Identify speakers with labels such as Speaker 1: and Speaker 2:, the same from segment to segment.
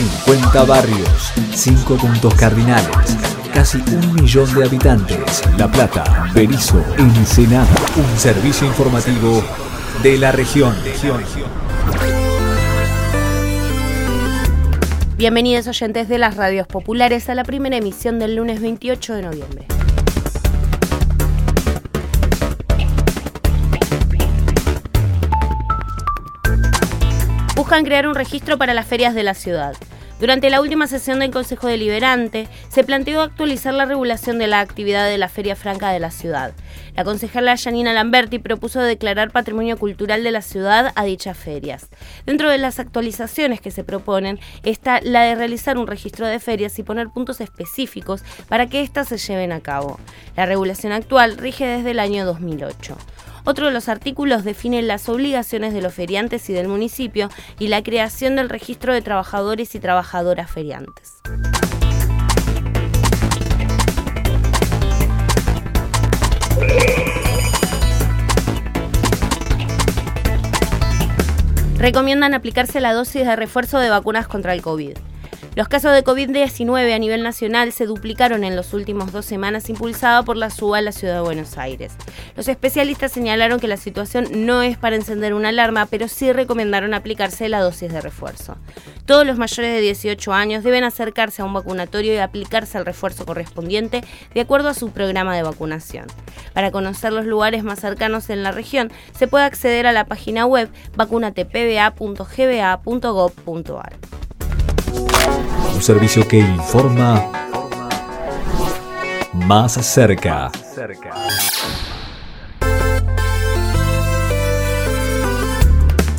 Speaker 1: 50 barrios, 5 puntos cardinales, casi un millón de habitantes. La Plata, Berizo, Ensenada. Un servicio informativo de la región.
Speaker 2: Bienvenidos oyentes de las radios populares a la primera emisión del lunes 28 de noviembre. buscan crear un registro para las ferias de la ciudad. Durante la última sesión del Consejo Deliberante, se planteó actualizar la regulación de la actividad de la Feria Franca de la ciudad. La concejala Janina Lamberti propuso declarar patrimonio cultural de la ciudad a dichas ferias. Dentro de las actualizaciones que se proponen está la de realizar un registro de ferias y poner puntos específicos para que éstas se lleven a cabo. La regulación actual rige desde el año 2008. Otro de los artículos define las obligaciones de los feriantes y del municipio y la creación del registro de trabajadores y trabajadoras feriantes. Recomiendan aplicarse la dosis de refuerzo de vacunas contra el COVID. Los casos de COVID-19 a nivel nacional se duplicaron en las últimas dos semanas impulsada por la suba a la ciudad de Buenos Aires. Los especialistas señalaron que la situación no es para encender una alarma, pero sí recomendaron aplicarse la dosis de refuerzo. Todos los mayores de 18 años deben acercarse a un vacunatorio y aplicarse el refuerzo correspondiente de acuerdo a su programa de vacunación. Para conocer los lugares más cercanos en la región, se puede acceder a la página web vacunatepba.gba.gov.ar.
Speaker 1: Un servicio que informa más cerca.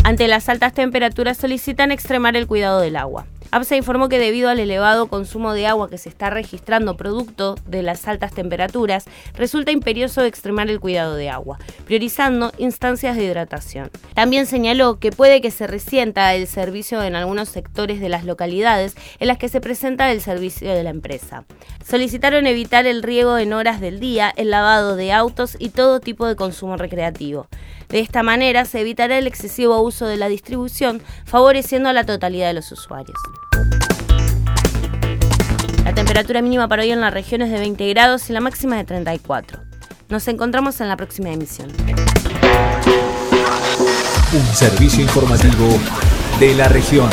Speaker 2: Ante las altas temperaturas solicitan extremar el cuidado del agua. APSA informó que debido al elevado consumo de agua que se está registrando producto de las altas temperaturas, resulta imperioso extremar el cuidado de agua, priorizando instancias de hidratación. También señaló que puede que se resienta el servicio en algunos sectores de las localidades en las que se presenta el servicio de la empresa. Solicitaron evitar el riego en horas del día, el lavado de autos y todo tipo de consumo recreativo. De esta manera se evitará el excesivo uso de la distribución, favoreciendo a la totalidad de los usuarios. La temperatura mínima para hoy en la región es de 20 grados y la máxima de 34. Nos encontramos en la próxima emisión.
Speaker 1: Un servicio informativo de la región.